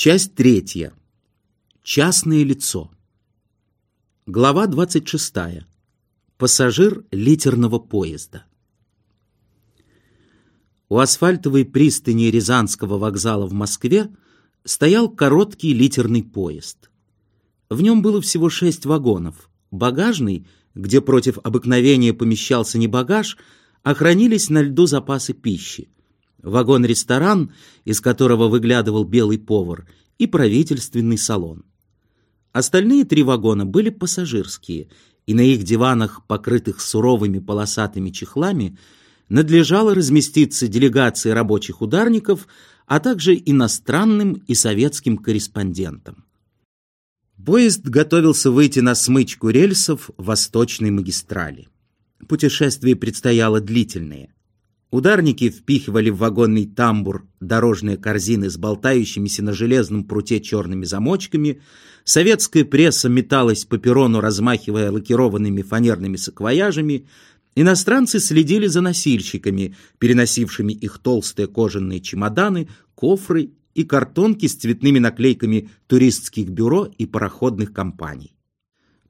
Часть третья. Частное лицо. Глава 26. Пассажир литерного поезда. У асфальтовой пристани Рязанского вокзала в Москве стоял короткий литерный поезд. В нем было всего шесть вагонов. Багажный, где против обыкновения помещался не багаж, а хранились на льду запасы пищи. Вагон-ресторан, из которого выглядывал белый повар, и правительственный салон. Остальные три вагона были пассажирские, и на их диванах, покрытых суровыми полосатыми чехлами, надлежало разместиться делегации рабочих ударников, а также иностранным и советским корреспондентам. Поезд готовился выйти на смычку рельсов Восточной магистрали. Путешествие предстояло длительное. Ударники впихивали в вагонный тамбур дорожные корзины с болтающимися на железном пруте черными замочками, советская пресса металась по перрону, размахивая лакированными фанерными саквояжами, иностранцы следили за носильщиками, переносившими их толстые кожаные чемоданы, кофры и картонки с цветными наклейками туристских бюро и пароходных компаний.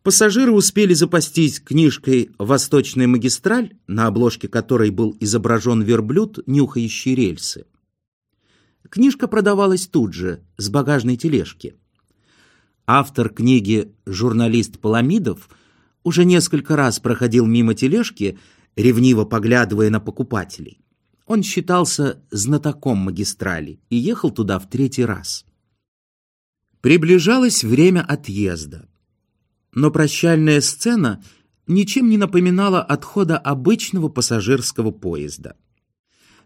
Пассажиры успели запастись книжкой «Восточная магистраль», на обложке которой был изображен верблюд, нюхающий рельсы. Книжка продавалась тут же, с багажной тележки. Автор книги, журналист Паламидов, уже несколько раз проходил мимо тележки, ревниво поглядывая на покупателей. Он считался знатоком магистрали и ехал туда в третий раз. Приближалось время отъезда но прощальная сцена ничем не напоминала отхода обычного пассажирского поезда.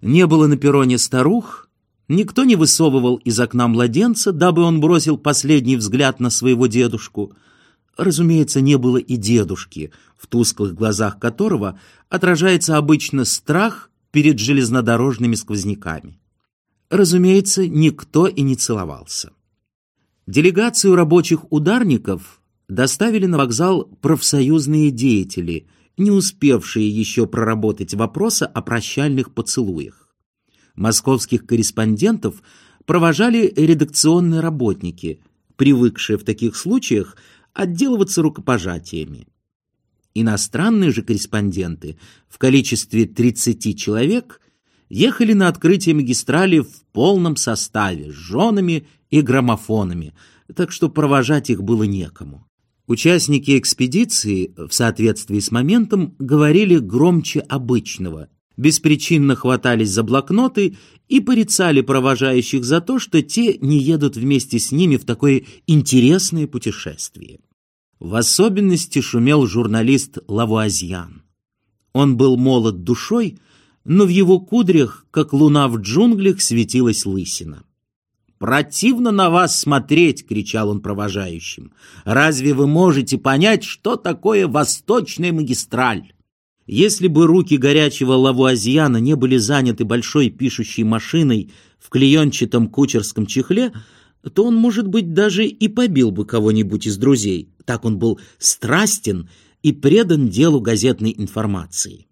Не было на перроне старух, никто не высовывал из окна младенца, дабы он бросил последний взгляд на своего дедушку. Разумеется, не было и дедушки, в тусклых глазах которого отражается обычно страх перед железнодорожными сквозняками. Разумеется, никто и не целовался. Делегацию рабочих ударников доставили на вокзал профсоюзные деятели, не успевшие еще проработать вопроса о прощальных поцелуях. Московских корреспондентов провожали редакционные работники, привыкшие в таких случаях отделываться рукопожатиями. Иностранные же корреспонденты в количестве 30 человек ехали на открытие магистрали в полном составе с женами и граммофонами, так что провожать их было некому. Участники экспедиции в соответствии с моментом говорили громче обычного, беспричинно хватались за блокноты и порицали провожающих за то, что те не едут вместе с ними в такое интересное путешествие. В особенности шумел журналист Лавуазьян. Он был молод душой, но в его кудрях, как луна в джунглях, светилась лысина. «Противно на вас смотреть!» — кричал он провожающим. «Разве вы можете понять, что такое восточная магистраль?» Если бы руки горячего лавуазьяна не были заняты большой пишущей машиной в клеенчатом кучерском чехле, то он, может быть, даже и побил бы кого-нибудь из друзей. Так он был страстен и предан делу газетной информации.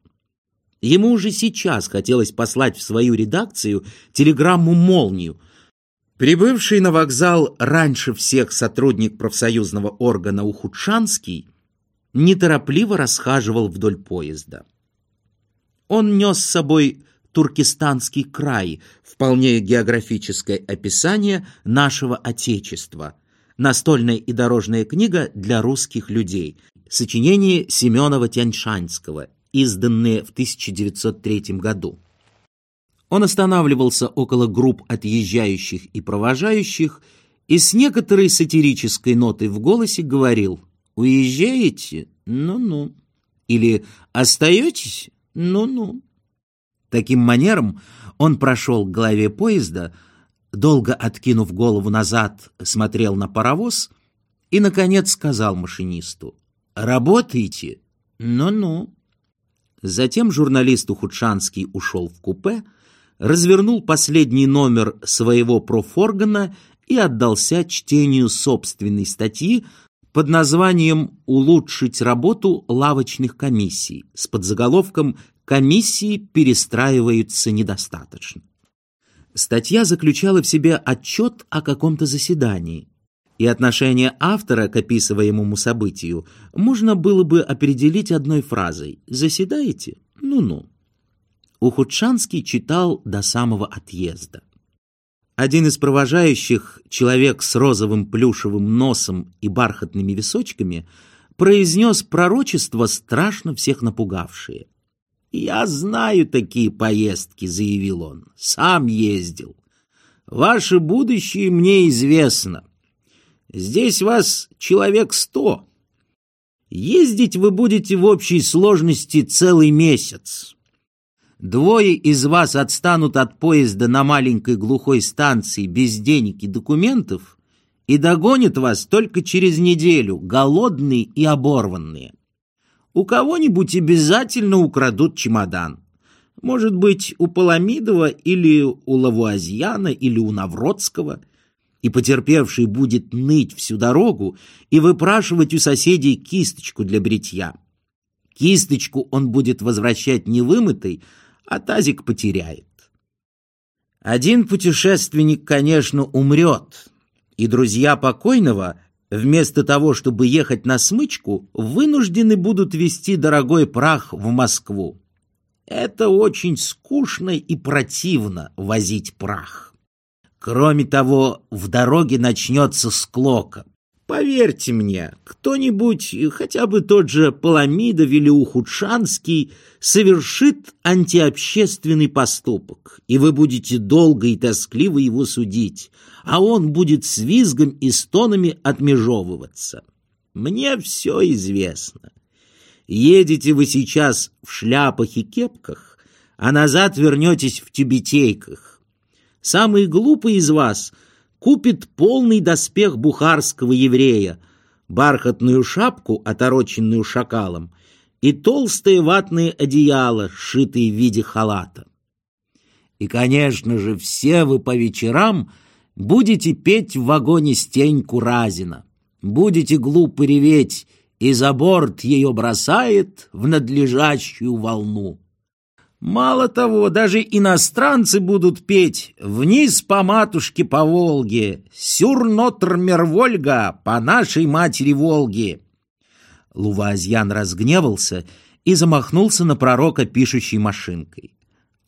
Ему уже сейчас хотелось послать в свою редакцию телеграмму-молнию — Прибывший на вокзал раньше всех сотрудник профсоюзного органа Ухудшанский неторопливо расхаживал вдоль поезда. Он нес с собой Туркестанский край, вполне географическое описание нашего Отечества, настольная и дорожная книга для русских людей, сочинение Семенова-Тяньшанского, изданное в 1903 году. Он останавливался около групп отъезжающих и провожающих и с некоторой сатирической нотой в голосе говорил «Уезжаете? Ну-ну». Или «Остаетесь? Ну-ну». Таким манером он прошел к голове поезда, долго откинув голову назад, смотрел на паровоз и, наконец, сказал машинисту «Работаете? Ну-ну». Затем журналист Ухудшанский ушел в купе, развернул последний номер своего профоргана и отдался чтению собственной статьи под названием «Улучшить работу лавочных комиссий» с подзаголовком «Комиссии перестраиваются недостаточно». Статья заключала в себе отчет о каком-то заседании, и отношение автора к описываемому событию можно было бы определить одной фразой «Заседаете? Ну-ну». Ухудшанский читал до самого отъезда. Один из провожающих, человек с розовым плюшевым носом и бархатными височками, произнес пророчество, страшно всех напугавшее. «Я знаю такие поездки», — заявил он, — «сам ездил. Ваше будущее мне известно. Здесь вас человек сто. Ездить вы будете в общей сложности целый месяц. Двое из вас отстанут от поезда на маленькой глухой станции без денег и документов и догонят вас только через неделю, голодные и оборванные. У кого-нибудь обязательно украдут чемодан. Может быть, у Паламидова или у Лавуазьяна или у Навродского. И потерпевший будет ныть всю дорогу и выпрашивать у соседей кисточку для бритья. Кисточку он будет возвращать невымытой, а тазик потеряет. Один путешественник, конечно, умрет, и друзья покойного вместо того, чтобы ехать на смычку, вынуждены будут везти дорогой прах в Москву. Это очень скучно и противно возить прах. Кроме того, в дороге начнется склока. Поверьте мне, кто-нибудь, хотя бы тот же Паламидов или Ухудшанский, совершит антиобщественный поступок, и вы будете долго и тоскливо его судить, а он будет с визгом и стонами отмежевываться. Мне все известно. Едете вы сейчас в шляпах и кепках, а назад вернетесь в тюбетейках. Самый глупый из вас — купит полный доспех бухарского еврея, бархатную шапку, отороченную шакалом, и толстые ватные одеяла, сшитые в виде халата. И, конечно же, все вы по вечерам будете петь в вагоне стеньку Разина, будете глупо реветь, и за борт ее бросает в надлежащую волну. Мало того, даже иностранцы будут петь «Вниз по матушке по Волге», «Сюр Нотр Мервольга» по нашей матери Волги. Лувазьян разгневался и замахнулся на пророка пишущей машинкой.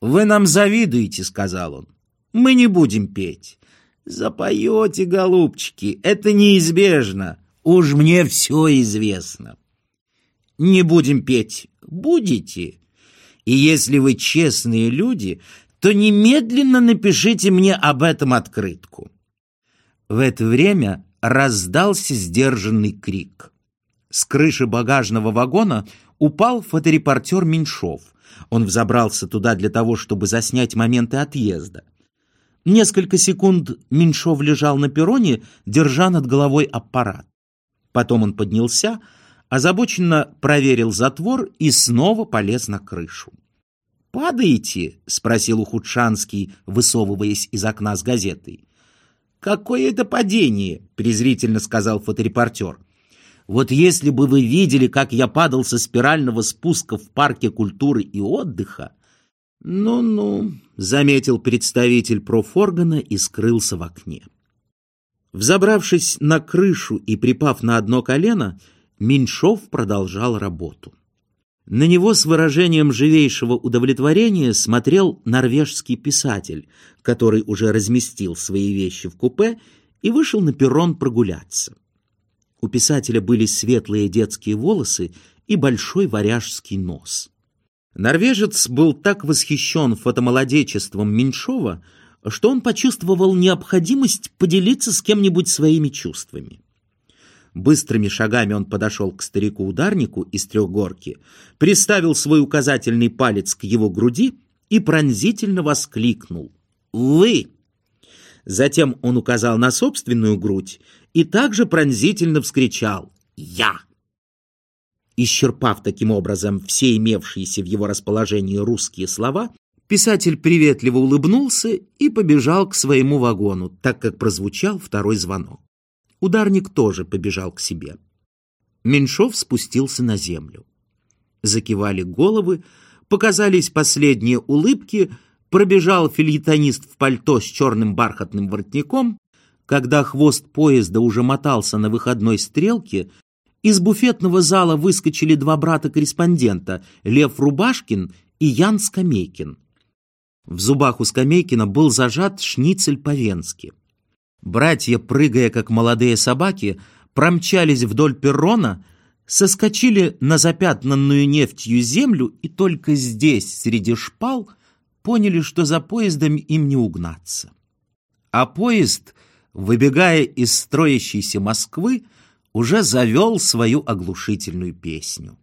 «Вы нам завидуете», — сказал он. «Мы не будем петь». «Запоете, голубчики, это неизбежно. Уж мне все известно». «Не будем петь. Будете?» И если вы честные люди, то немедленно напишите мне об этом открытку». В это время раздался сдержанный крик. С крыши багажного вагона упал фоторепортер Меньшов. Он взобрался туда для того, чтобы заснять моменты отъезда. Несколько секунд Меньшов лежал на перроне, держа над головой аппарат. Потом он поднялся, озабоченно проверил затвор и снова полез на крышу. «Падаете?» — спросил Ухудшанский, высовываясь из окна с газетой. «Какое это падение?» — презрительно сказал фоторепортер. «Вот если бы вы видели, как я падал со спирального спуска в парке культуры и отдыха...» «Ну-ну», — заметил представитель профоргана и скрылся в окне. Взобравшись на крышу и припав на одно колено, Меньшов продолжал работу. На него с выражением живейшего удовлетворения смотрел норвежский писатель, который уже разместил свои вещи в купе и вышел на перрон прогуляться. У писателя были светлые детские волосы и большой варяжский нос. Норвежец был так восхищен фотомолодечеством Меньшова, что он почувствовал необходимость поделиться с кем-нибудь своими чувствами. Быстрыми шагами он подошел к старику-ударнику из трехгорки, приставил свой указательный палец к его груди и пронзительно воскликнул «Вы!». Затем он указал на собственную грудь и также пронзительно вскричал «Я!». Исчерпав таким образом все имевшиеся в его расположении русские слова, писатель приветливо улыбнулся и побежал к своему вагону, так как прозвучал второй звонок. Ударник тоже побежал к себе. Меньшов спустился на землю. Закивали головы, показались последние улыбки, пробежал фильетонист в пальто с черным бархатным воротником, когда хвост поезда уже мотался на выходной стрелке, из буфетного зала выскочили два брата-корреспондента Лев Рубашкин и Ян Скамейкин. В зубах у Скамейкина был зажат шницель по-венски. Братья, прыгая как молодые собаки, промчались вдоль перрона, соскочили на запятнанную нефтью землю и только здесь, среди шпал, поняли, что за поездом им не угнаться. А поезд, выбегая из строящейся Москвы, уже завел свою оглушительную песню.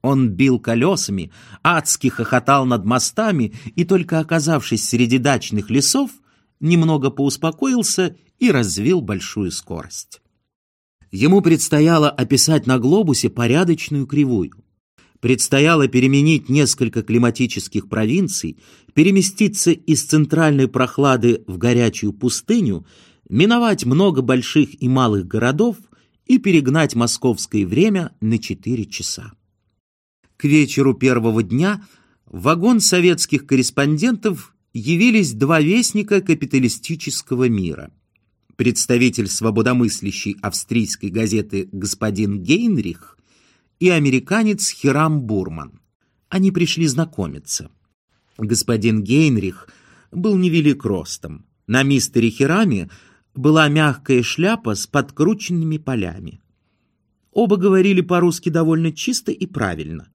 Он бил колесами, адски хохотал над мостами и, только оказавшись среди дачных лесов, немного поуспокоился и развил большую скорость. Ему предстояло описать на глобусе порядочную кривую. Предстояло переменить несколько климатических провинций, переместиться из центральной прохлады в горячую пустыню, миновать много больших и малых городов и перегнать московское время на 4 часа. К вечеру первого дня вагон советских корреспондентов явились два вестника капиталистического мира. Представитель свободомыслящей австрийской газеты господин Гейнрих и американец Хирам Бурман. Они пришли знакомиться. Господин Гейнрих был невелик ростом. На мистере Хираме была мягкая шляпа с подкрученными полями. Оба говорили по-русски довольно чисто и правильно.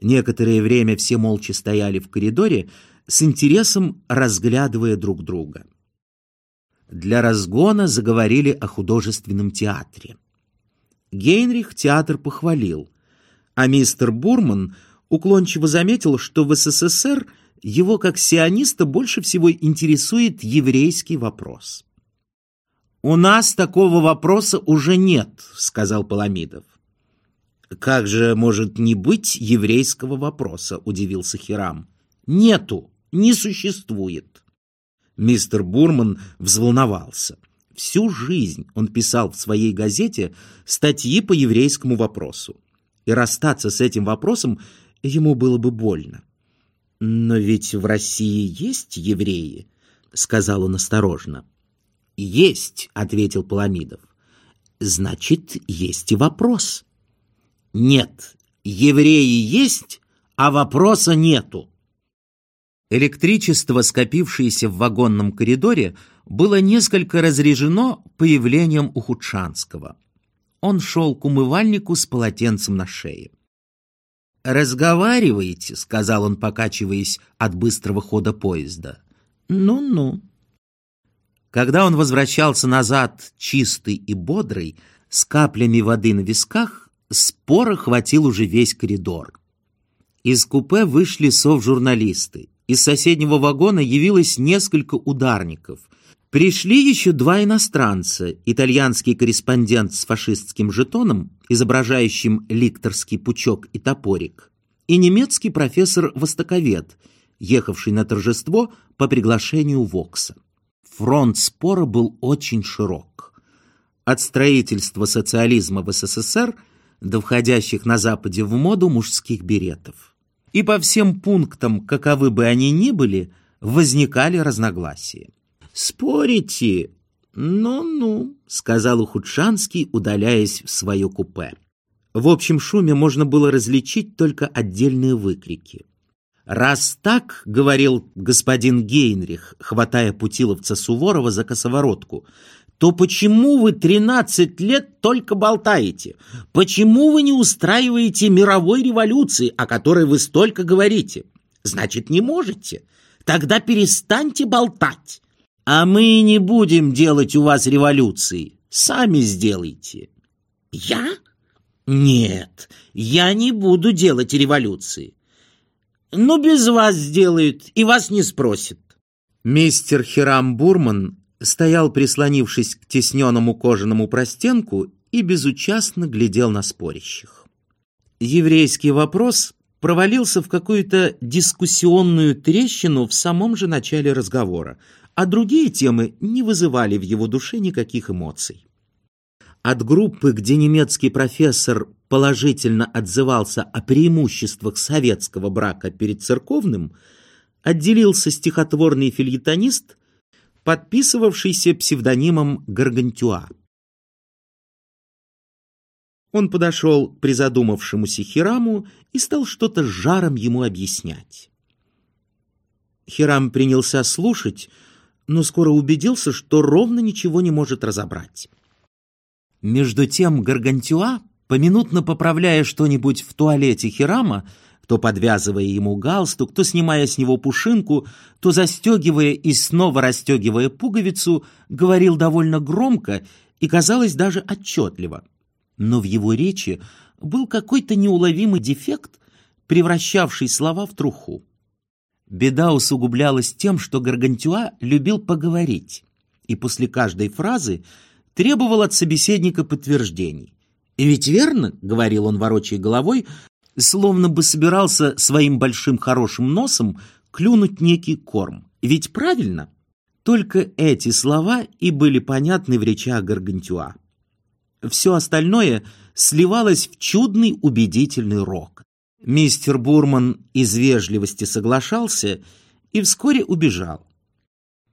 Некоторое время все молча стояли в коридоре, с интересом разглядывая друг друга. Для разгона заговорили о художественном театре. Гейнрих театр похвалил, а мистер Бурман уклончиво заметил, что в СССР его как сиониста больше всего интересует еврейский вопрос. «У нас такого вопроса уже нет», — сказал Паламидов. «Как же может не быть еврейского вопроса?» — удивился Хирам. «Нету, не существует». Мистер Бурман взволновался. Всю жизнь он писал в своей газете статьи по еврейскому вопросу. И расстаться с этим вопросом ему было бы больно. «Но ведь в России есть евреи», — сказал он осторожно. «Есть», — ответил Паламидов. «Значит, есть и вопрос». Нет, евреи есть, а вопроса нету. Электричество, скопившееся в вагонном коридоре, было несколько разрежено появлением Ухудшанского. Он шел к умывальнику с полотенцем на шее. «Разговариваете», — сказал он, покачиваясь от быстрого хода поезда. «Ну-ну». Когда он возвращался назад, чистый и бодрый, с каплями воды на висках, Спора хватил уже весь коридор. Из купе вышли сов-журналисты. Из соседнего вагона явилось несколько ударников. Пришли еще два иностранца, итальянский корреспондент с фашистским жетоном, изображающим ликторский пучок и топорик, и немецкий профессор-востоковед, ехавший на торжество по приглашению Вокса. Фронт спора был очень широк. От строительства социализма в СССР – до входящих на Западе в моду мужских беретов. И по всем пунктам, каковы бы они ни были, возникали разногласия. «Спорите? Ну-ну», — сказал Ухудшанский, удаляясь в свое купе. В общем шуме можно было различить только отдельные выкрики. «Раз так, — говорил господин Гейнрих, хватая путиловца Суворова за косоворотку, то почему вы 13 лет только болтаете? Почему вы не устраиваете мировой революции, о которой вы столько говорите? Значит, не можете. Тогда перестаньте болтать. А мы не будем делать у вас революции. Сами сделайте. Я? Нет, я не буду делать революции. Ну, без вас сделают, и вас не спросят. Мистер Хирам Бурман стоял, прислонившись к тесненному кожаному простенку и безучастно глядел на спорящих. Еврейский вопрос провалился в какую-то дискуссионную трещину в самом же начале разговора, а другие темы не вызывали в его душе никаких эмоций. От группы, где немецкий профессор положительно отзывался о преимуществах советского брака перед церковным, отделился стихотворный фильетонист, подписывавшийся псевдонимом Гаргантюа. Он подошел к призадумавшемуся Хираму и стал что-то жаром ему объяснять. Хирам принялся слушать, но скоро убедился, что ровно ничего не может разобрать. Между тем Гаргантюа, поминутно поправляя что-нибудь в туалете Хирама, то подвязывая ему галстук, то снимая с него пушинку, то застегивая и снова расстегивая пуговицу, говорил довольно громко и, казалось, даже отчетливо. Но в его речи был какой-то неуловимый дефект, превращавший слова в труху. Беда усугублялась тем, что Гаргантюа любил поговорить, и после каждой фразы требовал от собеседника подтверждений. «И ведь верно, — говорил он, ворочая головой, словно бы собирался своим большим хорошим носом клюнуть некий корм. Ведь правильно?» Только эти слова и были понятны в речах Гаргантюа. Все остальное сливалось в чудный убедительный рок. Мистер Бурман из вежливости соглашался и вскоре убежал.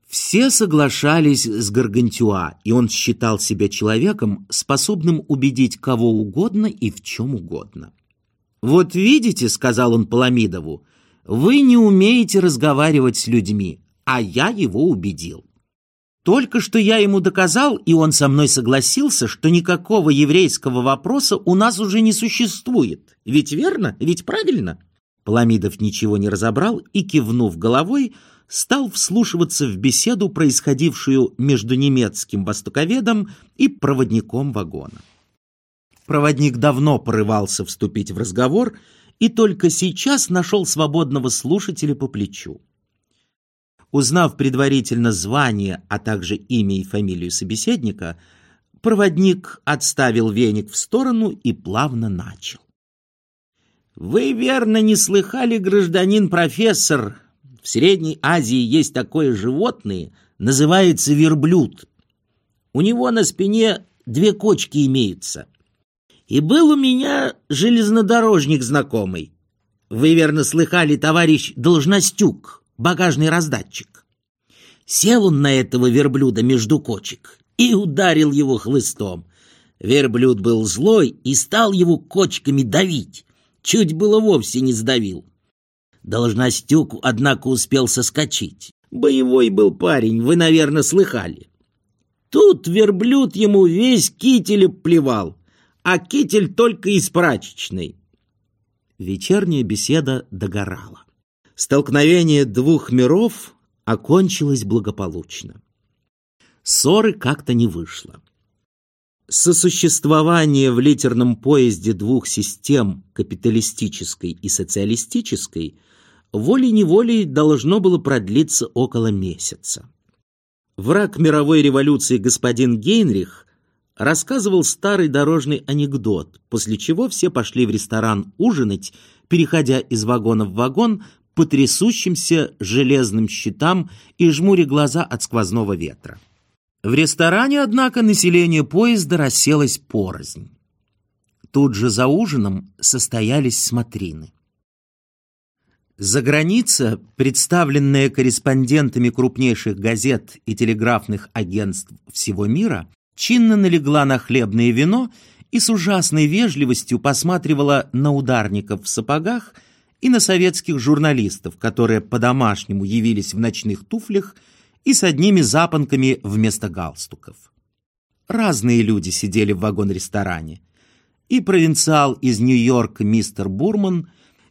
Все соглашались с Гаргантюа, и он считал себя человеком, способным убедить кого угодно и в чем угодно. «Вот видите», — сказал он Паламидову, — «вы не умеете разговаривать с людьми, а я его убедил». Только что я ему доказал, и он со мной согласился, что никакого еврейского вопроса у нас уже не существует. Ведь верно? Ведь правильно? Паламидов ничего не разобрал и, кивнув головой, стал вслушиваться в беседу, происходившую между немецким востоковедом и проводником вагона. Проводник давно порывался вступить в разговор и только сейчас нашел свободного слушателя по плечу. Узнав предварительно звание, а также имя и фамилию собеседника, проводник отставил веник в сторону и плавно начал. «Вы, верно, не слыхали, гражданин профессор, в Средней Азии есть такое животное, называется верблюд. У него на спине две кочки имеются. И был у меня железнодорожник знакомый. Вы, верно, слыхали, товарищ Должностюк» багажный раздатчик. Сел он на этого верблюда между кочек и ударил его хлыстом. Верблюд был злой и стал его кочками давить. Чуть было вовсе не сдавил. Должностюк, однако, успел соскочить. Боевой был парень, вы, наверное, слыхали. Тут верблюд ему весь китель плевал, а китель только из прачечной. Вечерняя беседа догорала. Столкновение двух миров окончилось благополучно. Ссоры как-то не вышло. Сосуществование в литерном поезде двух систем, капиталистической и социалистической, волей-неволей должно было продлиться около месяца. Враг мировой революции господин Гейнрих рассказывал старый дорожный анекдот, после чего все пошли в ресторан ужинать, переходя из вагона в вагон по трясущимся железным щитам и жмуря глаза от сквозного ветра. В ресторане, однако, население поезда расселось порознь. Тут же за ужином состоялись смотрины. За граница, представленная корреспондентами крупнейших газет и телеграфных агентств всего мира, чинно налегла на хлебное вино и с ужасной вежливостью посматривала на ударников в сапогах – и на советских журналистов, которые по-домашнему явились в ночных туфлях и с одними запонками вместо галстуков. Разные люди сидели в вагон-ресторане. И провинциал из Нью-Йорка мистер Бурман,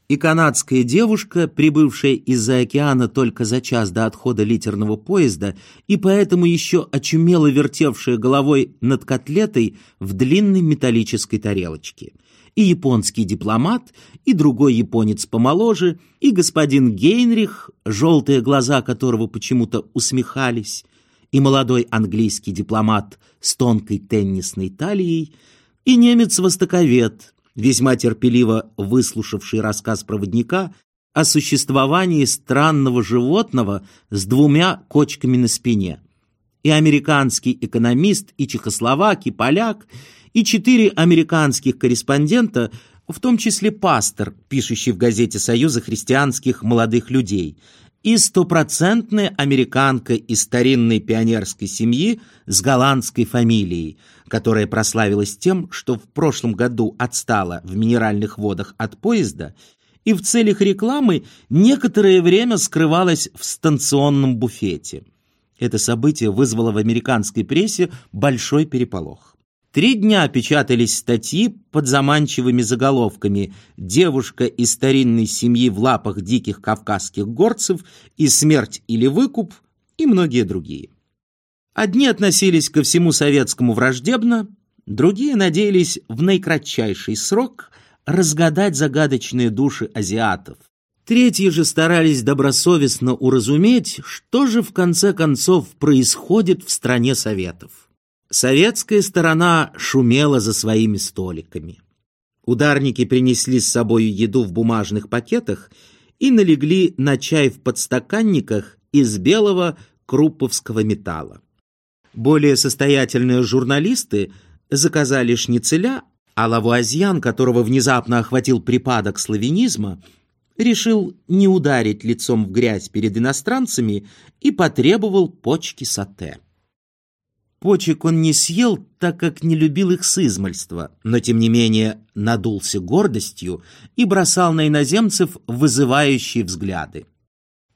и канадская девушка, прибывшая из-за океана только за час до отхода литерного поезда и поэтому еще очумело вертевшая головой над котлетой в длинной металлической тарелочке – и японский дипломат, и другой японец помоложе, и господин Гейнрих, желтые глаза которого почему-то усмехались, и молодой английский дипломат с тонкой теннисной талией, и немец-востоковед, весьма терпеливо выслушавший рассказ проводника о существовании странного животного с двумя кочками на спине, и американский экономист, и чехословак, и поляк, и четыре американских корреспондента, в том числе пастор, пишущий в газете Союза христианских молодых людей, и стопроцентная американка из старинной пионерской семьи с голландской фамилией, которая прославилась тем, что в прошлом году отстала в минеральных водах от поезда и в целях рекламы некоторое время скрывалась в станционном буфете. Это событие вызвало в американской прессе большой переполох. Три дня печатались статьи под заманчивыми заголовками «Девушка из старинной семьи в лапах диких кавказских горцев» и «Смерть или выкуп» и многие другие. Одни относились ко всему советскому враждебно, другие надеялись в наикратчайший срок разгадать загадочные души азиатов. Третьи же старались добросовестно уразуметь, что же в конце концов происходит в стране Советов. Советская сторона шумела за своими столиками. Ударники принесли с собой еду в бумажных пакетах и налегли на чай в подстаканниках из белого крупповского металла. Более состоятельные журналисты заказали шницеля, а Лавуазьян, которого внезапно охватил припадок славянизма, решил не ударить лицом в грязь перед иностранцами и потребовал почки сате. Почек он не съел, так как не любил их с но тем не менее надулся гордостью и бросал на иноземцев вызывающие взгляды.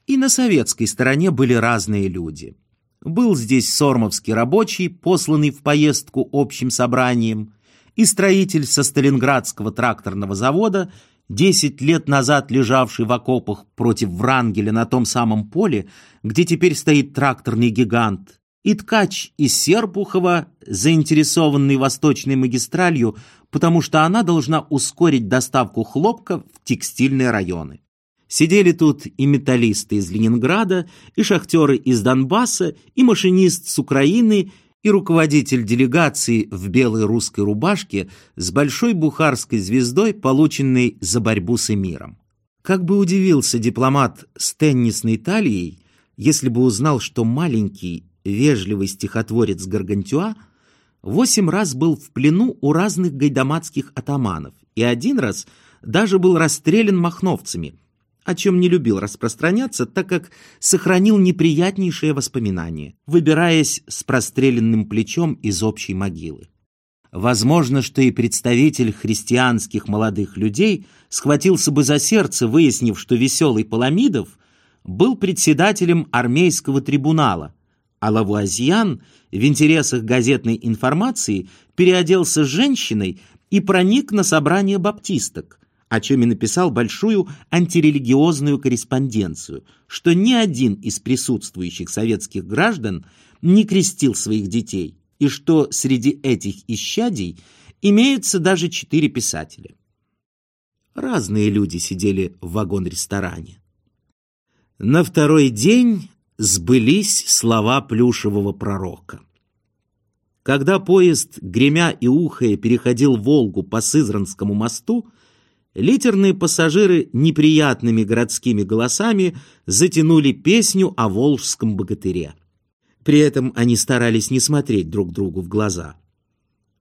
И на советской стороне были разные люди. Был здесь сормовский рабочий, посланный в поездку общим собранием, и строитель со Сталинградского тракторного завода, десять лет назад лежавший в окопах против Врангеля на том самом поле, где теперь стоит тракторный гигант, и ткач из Серпухова, заинтересованный восточной магистралью, потому что она должна ускорить доставку хлопка в текстильные районы. Сидели тут и металлисты из Ленинграда, и шахтеры из Донбасса, и машинист с Украины, и руководитель делегации в белой русской рубашке с большой бухарской звездой, полученной за борьбу с эмиром. Как бы удивился дипломат с теннисной талией, если бы узнал, что маленький вежливый стихотворец Гаргантюа, восемь раз был в плену у разных гайдамацких атаманов и один раз даже был расстрелян махновцами, о чем не любил распространяться, так как сохранил неприятнейшие воспоминания, выбираясь с простреленным плечом из общей могилы. Возможно, что и представитель христианских молодых людей схватился бы за сердце, выяснив, что веселый Паламидов был председателем армейского трибунала – а Лавуазьян в интересах газетной информации переоделся женщиной и проник на собрание баптисток, о чем и написал большую антирелигиозную корреспонденцию, что ни один из присутствующих советских граждан не крестил своих детей, и что среди этих исчадий имеются даже четыре писателя. Разные люди сидели в вагон-ресторане. На второй день сбылись слова плюшевого пророка. Когда поезд, гремя и ухая, переходил Волгу по Сызранскому мосту, литерные пассажиры неприятными городскими голосами затянули песню о волжском богатыре. При этом они старались не смотреть друг другу в глаза.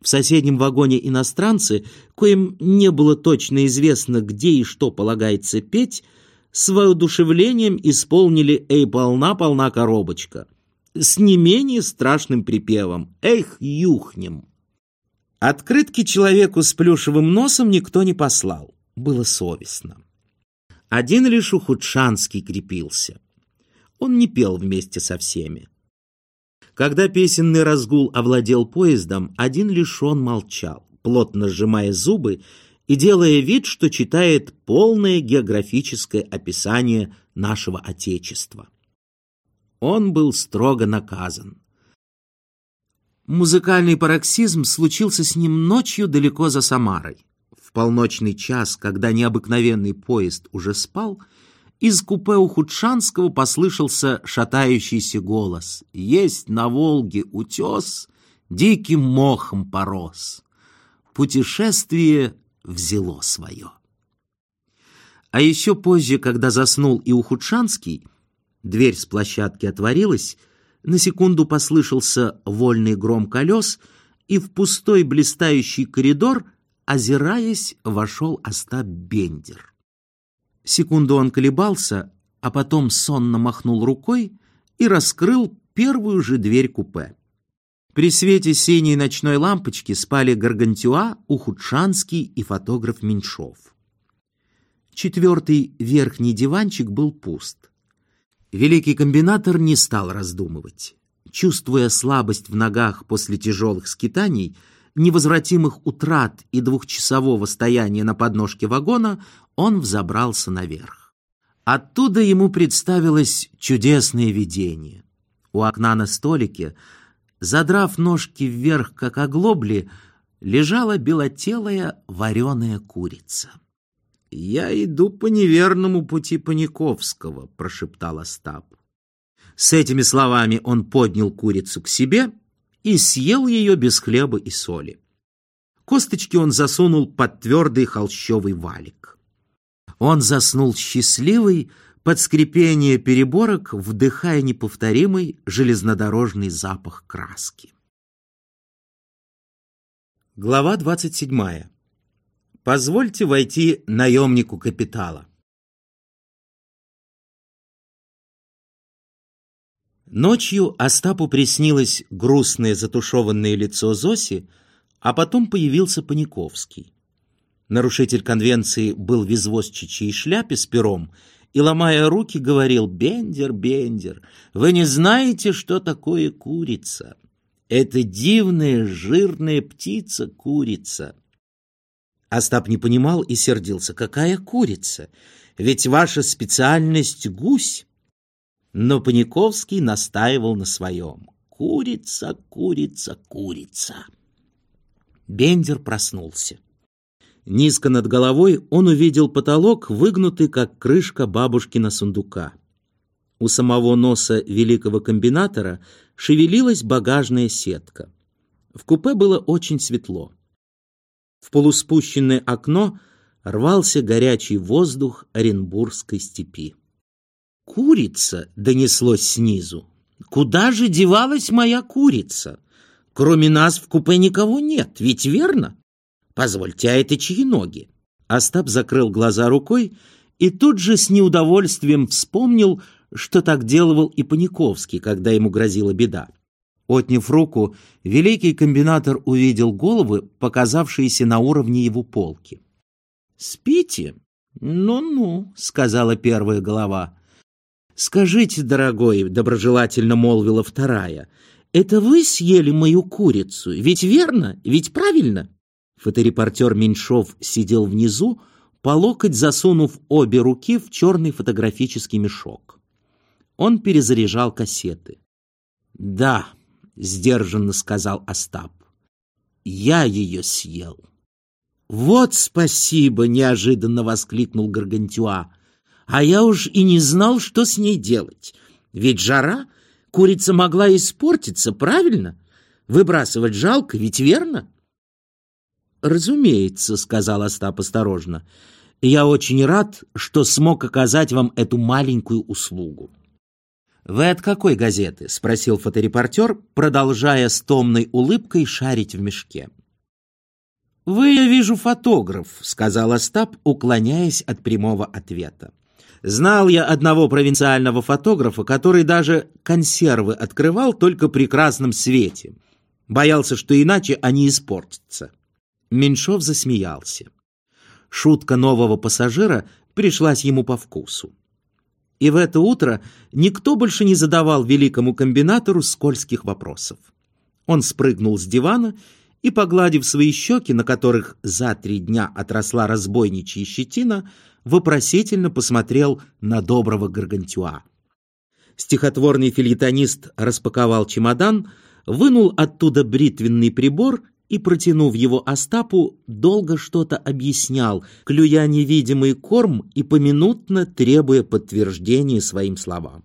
В соседнем вагоне иностранцы, коим не было точно известно, где и что полагается петь, с воодушевлением исполнили «Эй, полна-полна коробочка» с не менее страшным припевом «Эх, юхнем». Открытки человеку с плюшевым носом никто не послал. Было совестно. Один лишь Ухудшанский крепился. Он не пел вместе со всеми. Когда песенный разгул овладел поездом, один лишь он молчал, плотно сжимая зубы и делая вид, что читает полное географическое описание нашего Отечества. Он был строго наказан. Музыкальный пароксизм случился с ним ночью далеко за Самарой. В полночный час, когда необыкновенный поезд уже спал, из купе у Худшанского послышался шатающийся голос. «Есть на Волге утес, диким мохом порос. Путешествие взяло свое. А еще позже, когда заснул и Ухудшанский, дверь с площадки отворилась, на секунду послышался вольный гром колес, и в пустой блистающий коридор, озираясь, вошел Остап Бендер. Секунду он колебался, а потом сонно махнул рукой и раскрыл первую же дверь купе. При свете синей ночной лампочки спали Гаргантюа, Ухудшанский и фотограф Меньшов. Четвертый верхний диванчик был пуст. Великий комбинатор не стал раздумывать. Чувствуя слабость в ногах после тяжелых скитаний, невозвратимых утрат и двухчасового стояния на подножке вагона, он взобрался наверх. Оттуда ему представилось чудесное видение. У окна на столике, задрав ножки вверх, как оглобли, лежала белотелая вареная курица. «Я иду по неверному пути Паниковского», — прошептал Остап. С этими словами он поднял курицу к себе и съел ее без хлеба и соли. Косточки он засунул под твердый холщовый валик. Он заснул счастливый, под скрипение переборок, вдыхая неповторимый железнодорожный запах краски. Глава двадцать седьмая. Позвольте войти наемнику капитала. Ночью Остапу приснилось грустное затушеванное лицо Зоси, а потом появился Паниковский. Нарушитель конвенции был в извозчичьей шляпе с пером и, ломая руки, говорил «Бендер, Бендер, вы не знаете, что такое курица? Это дивная жирная птица-курица». Остап не понимал и сердился. «Какая курица? Ведь ваша специальность — гусь». Но Паниковский настаивал на своем. «Курица, курица, курица». Бендер проснулся. Низко над головой он увидел потолок, выгнутый, как крышка бабушкина сундука. У самого носа великого комбинатора шевелилась багажная сетка. В купе было очень светло. В полуспущенное окно рвался горячий воздух Оренбургской степи. «Курица!» — донеслось снизу. «Куда же девалась моя курица? Кроме нас в купе никого нет, ведь верно? Позвольте, а это чьи ноги?» Остап закрыл глаза рукой и тут же с неудовольствием вспомнил, что так делал и Паниковский, когда ему грозила беда. Отняв руку, великий комбинатор увидел головы, показавшиеся на уровне его полки. «Спите? Ну-ну», — сказала первая голова. «Скажите, дорогой», — доброжелательно молвила вторая, «это вы съели мою курицу? Ведь верно? Ведь правильно?» Фоторепортер Меньшов сидел внизу, по локоть засунув обе руки в черный фотографический мешок. Он перезаряжал кассеты. «Да», — сдержанно сказал Остап. «Я ее съел». «Вот спасибо!» — неожиданно воскликнул Гаргантюа. «А я уж и не знал, что с ней делать. Ведь жара, курица могла испортиться, правильно? Выбрасывать жалко, ведь верно?» «Разумеется», — сказал Остап осторожно. «Я очень рад, что смог оказать вам эту маленькую услугу». «Вы от какой газеты?» — спросил фоторепортер, продолжая с томной улыбкой шарить в мешке. «Вы, я вижу, фотограф», — сказал Остап, уклоняясь от прямого ответа. «Знал я одного провинциального фотографа, который даже консервы открывал только при красном свете. Боялся, что иначе они испортятся». Меньшов засмеялся. Шутка нового пассажира пришлась ему по вкусу. И в это утро никто больше не задавал великому комбинатору скользких вопросов. Он спрыгнул с дивана и, погладив свои щеки, на которых за три дня отросла разбойничья щетина, вопросительно посмотрел на доброго Гаргантюа. Стихотворный филитонист распаковал чемодан, вынул оттуда бритвенный прибор и, протянув его Остапу, долго что-то объяснял, клюя невидимый корм и поминутно требуя подтверждения своим словам.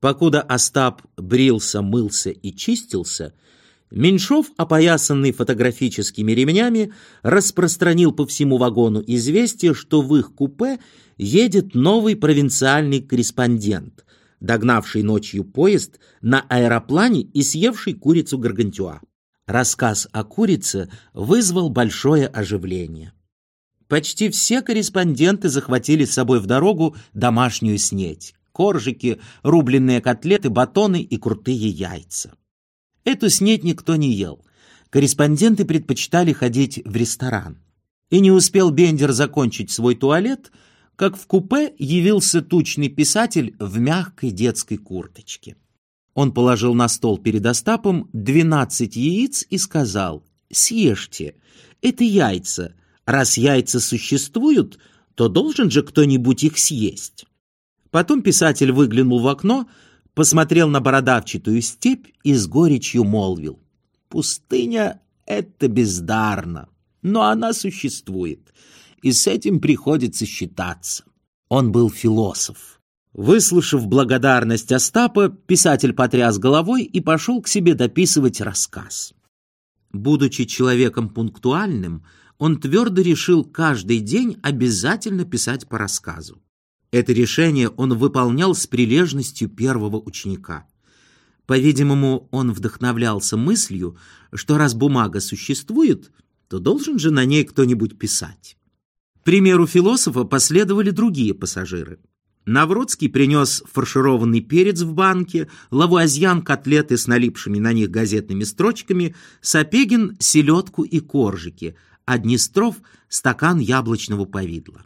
Покуда Остап брился, мылся и чистился, Меньшов, опоясанный фотографическими ремнями, распространил по всему вагону известие, что в их купе едет новый провинциальный корреспондент, догнавший ночью поезд на аэроплане и съевший курицу Гаргантюа. Рассказ о курице вызвал большое оживление. Почти все корреспонденты захватили с собой в дорогу домашнюю снеть, коржики, рубленные котлеты, батоны и крутые яйца. Эту снеть никто не ел. Корреспонденты предпочитали ходить в ресторан. И не успел Бендер закончить свой туалет, как в купе явился тучный писатель в мягкой детской курточке. Он положил на стол перед Остапом 12 яиц и сказал, «Съешьте, это яйца. Раз яйца существуют, то должен же кто-нибудь их съесть». Потом писатель выглянул в окно, посмотрел на бородавчатую степь и с горечью молвил, «Пустыня — это бездарно, но она существует, и с этим приходится считаться». Он был философ. Выслушав благодарность Остапа, писатель потряс головой и пошел к себе дописывать рассказ. Будучи человеком пунктуальным, он твердо решил каждый день обязательно писать по рассказу. Это решение он выполнял с прилежностью первого ученика. По-видимому, он вдохновлялся мыслью, что раз бумага существует, то должен же на ней кто-нибудь писать. примеру философа последовали другие пассажиры. Навродский принес фаршированный перец в банке, Лавуазьян — котлеты с налипшими на них газетными строчками, Сапегин — селедку и коржики, а Днестров — стакан яблочного повидла.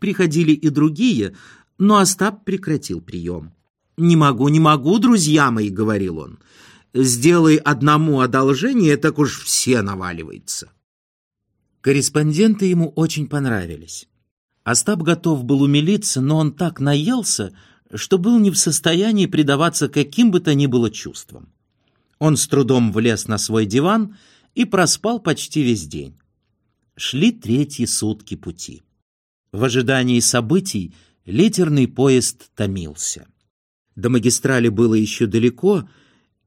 Приходили и другие, но Остап прекратил прием. «Не могу, не могу, друзья мои», — говорил он. «Сделай одному одолжение, так уж все наваливается». Корреспонденты ему очень понравились. Остап готов был умилиться, но он так наелся, что был не в состоянии предаваться каким бы то ни было чувствам. Он с трудом влез на свой диван и проспал почти весь день. Шли третьи сутки пути. В ожидании событий литерный поезд томился. До магистрали было еще далеко,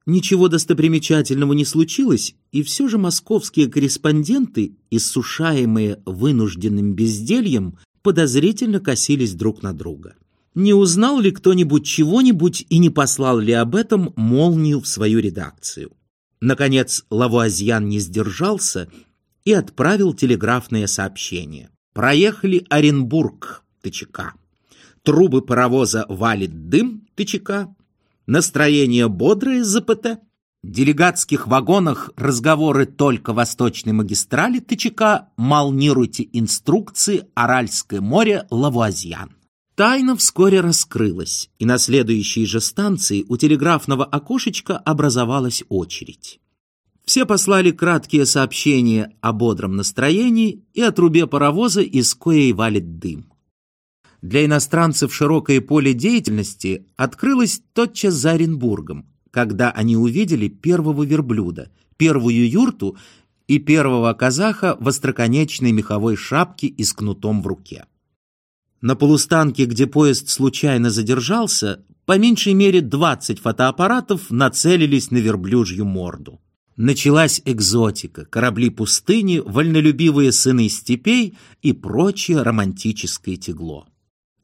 ничего достопримечательного не случилось, и все же московские корреспонденты, иссушаемые вынужденным бездельем, подозрительно косились друг на друга. Не узнал ли кто-нибудь чего-нибудь и не послал ли об этом молнию в свою редакцию? Наконец, Лавуазьян не сдержался и отправил телеграфное сообщение. Проехали Оренбург, ТЧК. Трубы паровоза валит дым, ТЧК. Настроение бодрое, ЗПТ делегатских вагонах разговоры только восточной магистрали ТЧК «Молнируйте инструкции Аральское море Лавуазьян». Тайна вскоре раскрылась, и на следующей же станции у телеграфного окошечка образовалась очередь. Все послали краткие сообщения о бодром настроении и о трубе паровоза, из коей валит дым. Для иностранцев широкое поле деятельности открылось тотчас за Оренбургом, когда они увидели первого верблюда, первую юрту и первого казаха в остроконечной меховой шапке и с кнутом в руке. На полустанке, где поезд случайно задержался, по меньшей мере 20 фотоаппаратов нацелились на верблюжью морду. Началась экзотика, корабли пустыни, вольнолюбивые сыны степей и прочее романтическое тегло.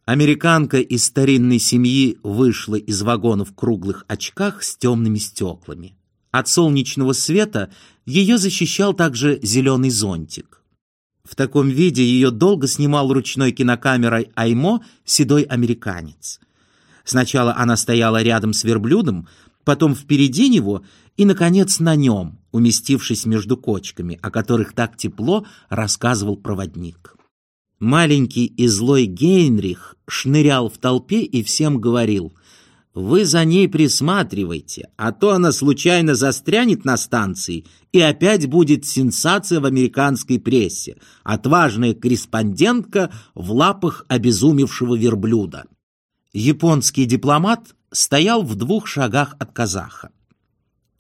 Американка из старинной семьи вышла из вагона в круглых очках с темными стеклами. От солнечного света ее защищал также зеленый зонтик. В таком виде ее долго снимал ручной кинокамерой Аймо седой американец. Сначала она стояла рядом с верблюдом, потом впереди него и, наконец, на нем, уместившись между кочками, о которых так тепло рассказывал проводник. Маленький и злой Гейнрих шнырял в толпе и всем говорил «Вы за ней присматривайте, а то она случайно застрянет на станции, и опять будет сенсация в американской прессе. Отважная корреспондентка в лапах обезумевшего верблюда». Японский дипломат стоял в двух шагах от казаха.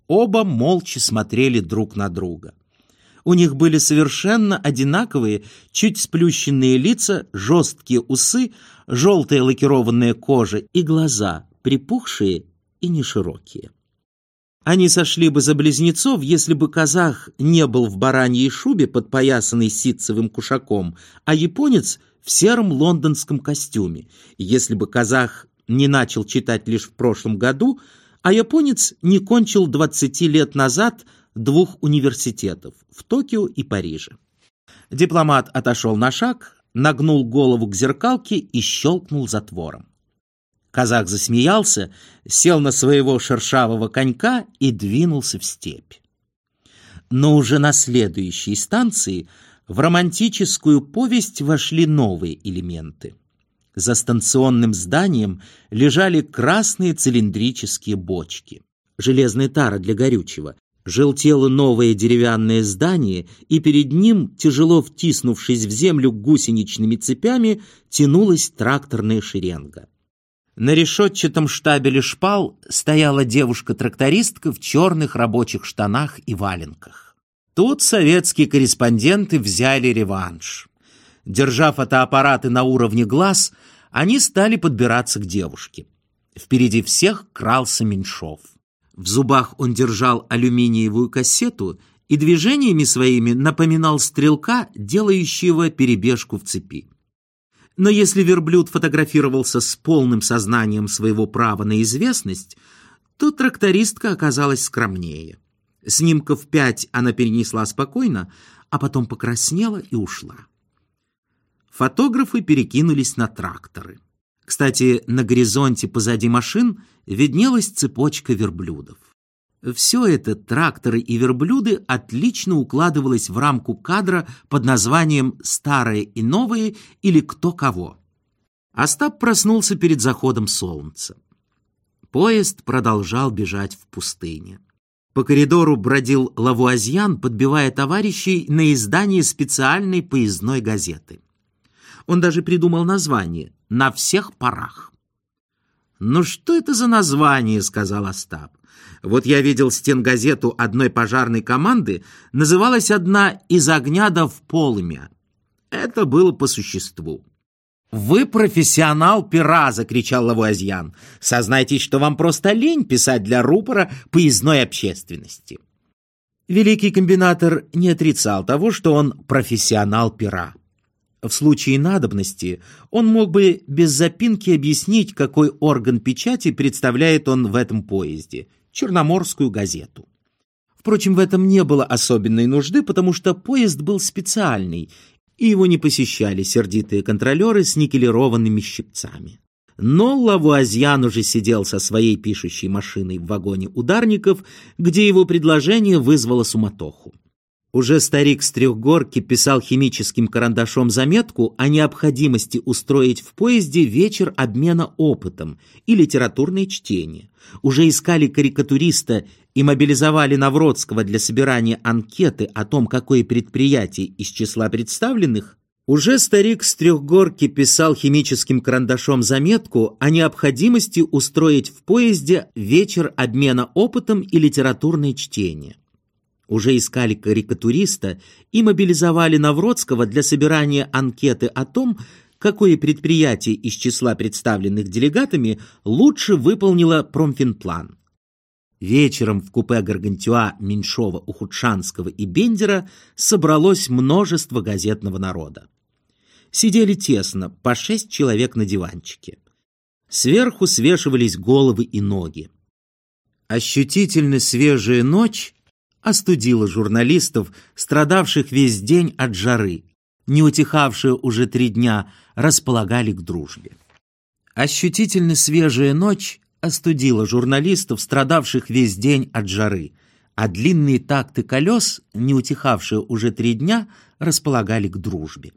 Оба молча смотрели друг на друга. У них были совершенно одинаковые, чуть сплющенные лица, жесткие усы, желтая лакированная кожа и глаза, припухшие и неширокие. Они сошли бы за близнецов, если бы казах не был в бараньей шубе, подпоясанной ситцевым кушаком, а японец в сером лондонском костюме, если бы казах не начал читать лишь в прошлом году, а японец не кончил 20 лет назад – двух университетов в Токио и Париже. Дипломат отошел на шаг, нагнул голову к зеркалке и щелкнул затвором. Казак засмеялся, сел на своего шершавого конька и двинулся в степь. Но уже на следующей станции в романтическую повесть вошли новые элементы. За станционным зданием лежали красные цилиндрические бочки. Железная тара для горючего. Желтело новое деревянное здание, и перед ним, тяжело втиснувшись в землю гусеничными цепями, тянулась тракторная шеренга. На решетчатом штабеле шпал стояла девушка-трактористка в черных рабочих штанах и валенках. Тут советские корреспонденты взяли реванш. Держа фотоаппараты на уровне глаз, они стали подбираться к девушке. Впереди всех крался Меньшов. В зубах он держал алюминиевую кассету и движениями своими напоминал стрелка, делающего перебежку в цепи. Но если верблюд фотографировался с полным сознанием своего права на известность, то трактористка оказалась скромнее. Снимков пять она перенесла спокойно, а потом покраснела и ушла. Фотографы перекинулись на тракторы. Кстати, на горизонте позади машин виднелась цепочка верблюдов. Все это, тракторы и верблюды, отлично укладывалось в рамку кадра под названием «Старое и новое» или «Кто кого». Остап проснулся перед заходом солнца. Поезд продолжал бежать в пустыне. По коридору бродил Лавуазьян, подбивая товарищей на издание специальной поездной газеты. Он даже придумал название «На всех парах». «Ну что это за название?» — сказал Остап. Вот я видел стенгазету одной пожарной команды, называлась одна «Из огня да в полымя». Это было по существу. «Вы профессионал пера!» — закричал Лавуазьян. «Сознайтесь, что вам просто лень писать для рупора поездной общественности». Великий комбинатор не отрицал того, что он профессионал пера. В случае надобности он мог бы без запинки объяснить, какой орган печати представляет он в этом поезде — Черноморскую газету. Впрочем, в этом не было особенной нужды, потому что поезд был специальный, и его не посещали сердитые контролеры с никелированными щипцами. Но Лавуазьян уже сидел со своей пишущей машиной в вагоне ударников, где его предложение вызвало суматоху. Уже старик с трехгорки писал химическим карандашом заметку о необходимости устроить в поезде вечер обмена опытом и литературное чтение. Уже искали карикатуриста и мобилизовали Навродского для собирания анкеты о том, какое предприятие из числа представленных. Уже старик с трехгорки писал химическим карандашом заметку о необходимости устроить в поезде вечер обмена опытом и литературное чтение уже искали карикатуриста и мобилизовали Навродского для собирания анкеты о том, какое предприятие из числа представленных делегатами лучше выполнило промфинплан. Вечером в купе Гаргантюа, Меньшова, Ухудшанского и Бендера собралось множество газетного народа. Сидели тесно, по шесть человек на диванчике. Сверху свешивались головы и ноги. Ощутительно свежая ночь остудила журналистов, страдавших весь день от жары, не утихавшие уже три дня, располагали к дружбе. Ощутительно свежая ночь остудила журналистов, страдавших весь день от жары, а длинные такты колес, не утихавшие уже три дня, располагали к дружбе.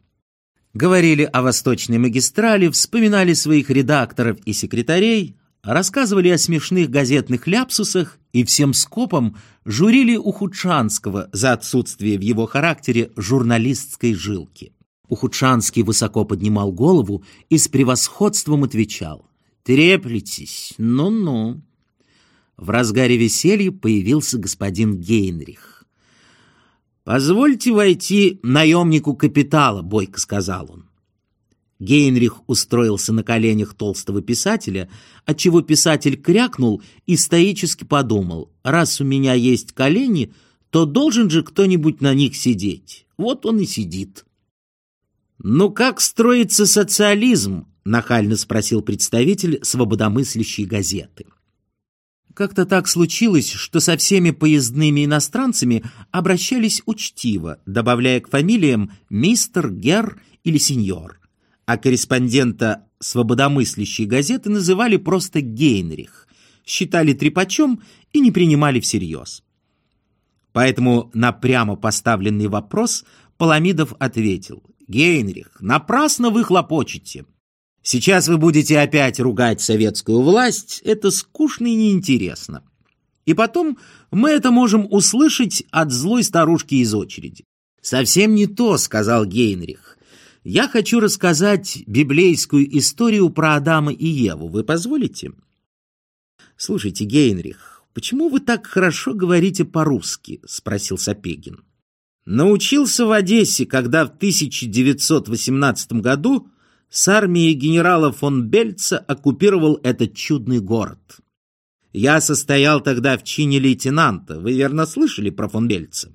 Говорили о Восточной магистрали, вспоминали своих редакторов и секретарей, рассказывали о смешных газетных ляпсусах и всем скопом журили Ухудшанского за отсутствие в его характере журналистской жилки. Ухудшанский высоко поднимал голову и с превосходством отвечал «Треплетесь, ну-ну». В разгаре веселья появился господин Гейнрих. «Позвольте войти наемнику капитала», — бойко сказал он. Гейнрих устроился на коленях толстого писателя, отчего писатель крякнул и стоически подумал, раз у меня есть колени, то должен же кто-нибудь на них сидеть. Вот он и сидит. «Ну как строится социализм?» — нахально спросил представитель свободомыслящей газеты. Как-то так случилось, что со всеми поездными иностранцами обращались учтиво, добавляя к фамилиям «мистер», «гер» или «сеньор», а корреспондента свободомыслящей газеты называли просто Гейнрих, считали трепачом и не принимали всерьез. Поэтому на прямо поставленный вопрос Паламидов ответил «Гейнрих, напрасно вы хлопочете. Сейчас вы будете опять ругать советскую власть, это скучно и неинтересно. И потом мы это можем услышать от злой старушки из очереди. «Совсем не то», — сказал Гейнрих. «Я хочу рассказать библейскую историю про Адама и Еву. Вы позволите?» «Слушайте, Гейнрих, почему вы так хорошо говорите по-русски?» — спросил Сапегин. «Научился в Одессе, когда в 1918 году с армией генерала фон Бельца оккупировал этот чудный город. Я состоял тогда в чине лейтенанта. Вы верно слышали про фон Бельца?